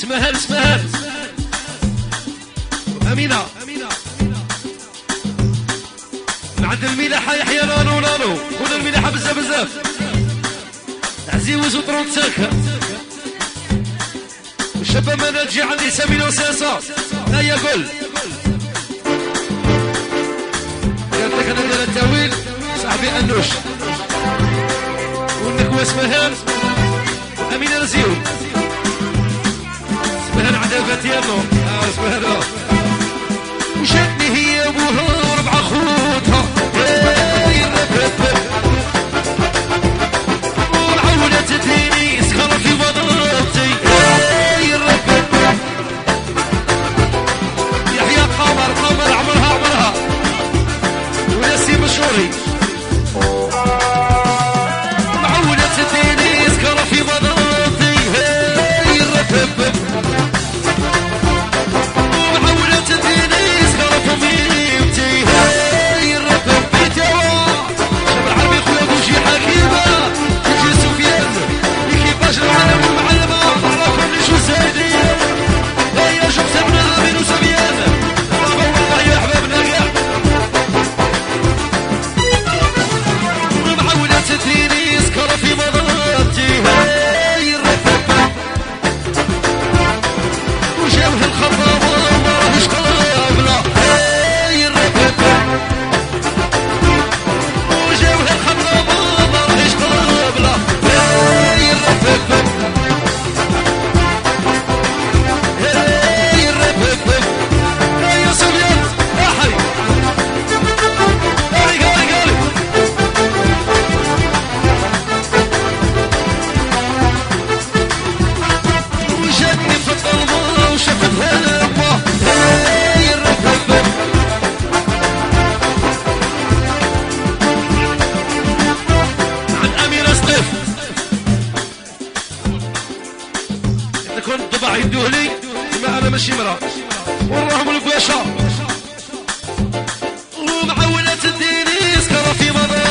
اسمها اسمها. أمينة. عند الملاحة يحيى نانو نانو كل الملاحة بزاف بزاف. عزيوز وطرون ساكا أنا تجي عندي سامي وساسة هيا قول. قالت لك أنا داير التأويل صاحبي أنوش. والنكوة اسمها أمينة رزيو آه اسمها وشدني هي ابوها وربع خوتها إذا كنت طبع يدوه لي ما أنا ماشي مرأة وراهم الباشا ومعولة تديني سكرة في مضارتي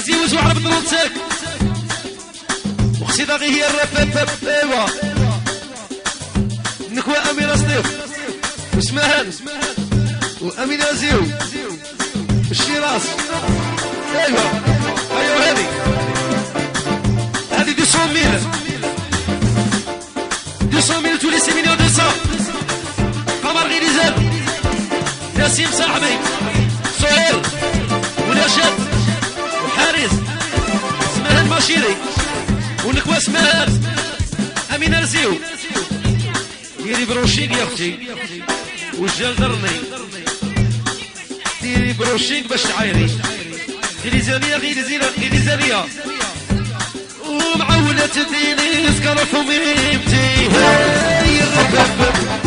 يحيى عزيز وعرب الدروتسك وخسي داغي هي الرفرف أيوا. نكوى أميرة سطيف واسمهان وأمينة زيو. الشيراز. أيوا. أيوا هذه هذه دي سون ميل. دي سون ميل تولي سي مليون دو سون قمر غيريزان نسيم صاحبي اسمها أمينة رزيو ديري بروشينغ يا أختي والجال درني ديري بروشينغ باش تعايري غيليزانية غيليزانية غيليزانية ومعولة دينيس قرف وميمتي هاي الركب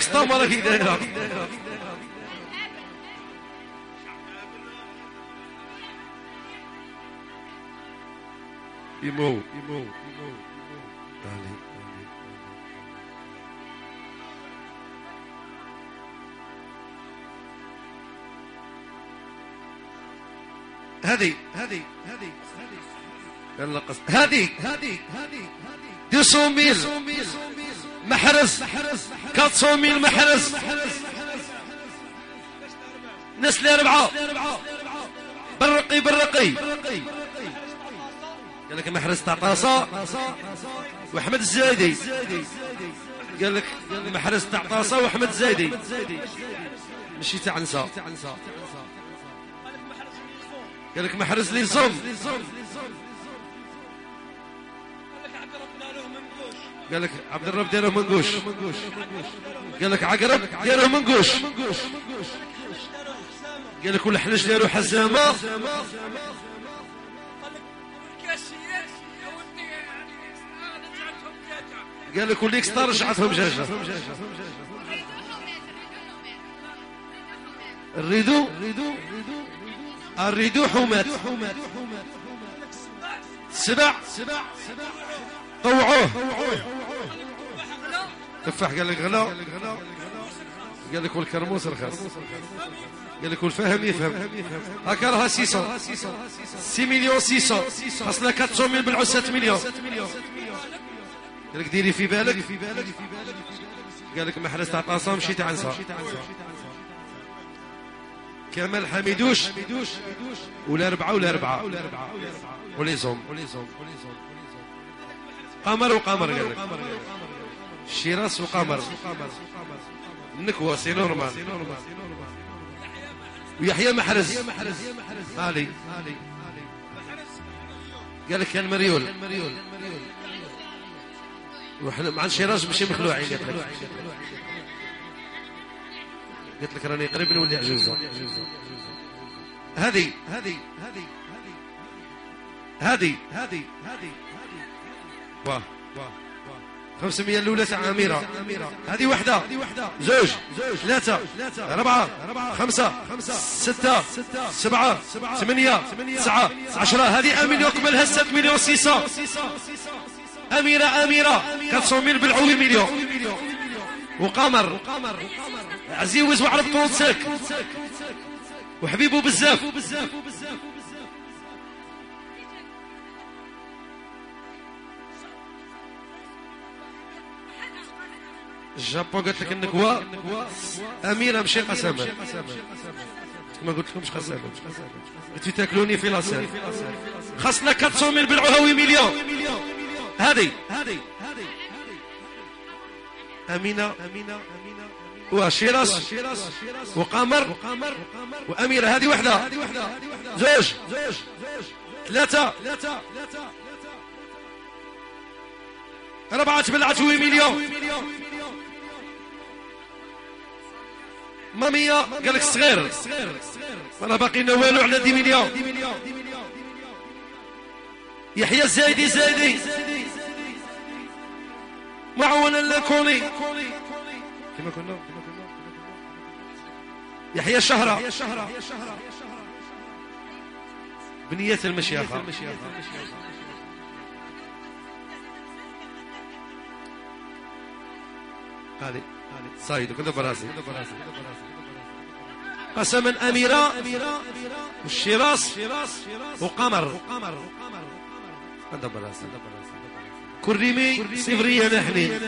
قال لك ليك سطا مالك دايره يمو يمو يمو تعالي هذه. هذه هذه يلا قص. هذه. هذه. هذه محرز كاتسو ميل محرز نسل أربعة برقي برقي. قال لك محرز تاع طاسة وأحمد الزايدي. قال لك محرز تاع طاسة وأحمد الزايدي. مشي تاع نساء قال لك محرز لي صم قال لك عبد الرب ديره منقوش قال لك عقرب ديره منقوش قال لك والحنش ديره حزامة. قال لك والليك ستار رجعتهم جاجه الريدو؟ الريدو حمات سبع. طوعوه. تفاح قال لك غلا. قال لك والكرموس رخص قال لك والفهم يفهم. هكا راها 600 6 مليون 600 خاصنا 400 بالعو 7 مليون. قال لك ديري في بالك. قال لك محرز تاع طاسه مشيت عنسى كمال حميدوش. ولا أربعة ولا أربعة. وليزهم قمر وقمر قال لك. شيراس وقمر. النكوة سي نورمال. ويحيى محرز. علي قال لك كان مريول وحنا مع شيراز ماشي مخلوعين قالت لك قلت لك راني قريب نولي عجوزة. هذه هذه. هذه. هذه. هذه. واه 500 الأولى تاع أميرة. هذه وحدة. زوج. ثلاثة. أربعة خمسة. ستة. سبعة. ثمانية. تسعة. عشرة. هذه أمين يقبلها 7 مليون سيسا. أميرة. أميرة. 400 ميل بالعوي مليون. وقمر. عزيز وعرف طول ساك. وحبيبه بزاف. الجابون قالت لك انك هو اميره ماشي قسما ما قلت لكمش قسما قلت تاكلوني في لاسير خاصنا 400 ميل بالعهوي مليون هذه امينه وشيرس وقمر واميره هذه وحده. زوج. ثلاثة. أربعة بالعشوي مليون مامية قال لك صغير. وأنا باقي والو على دي مليون. يحيى الزايدي زايدي. معونا لكوني. كما كنا يحيى الشهرة. بنية المشيخة. هذه صايد كنت براسي. قسما أميرة والشراس وقمر. هذا براسي كرمي صفرية نحن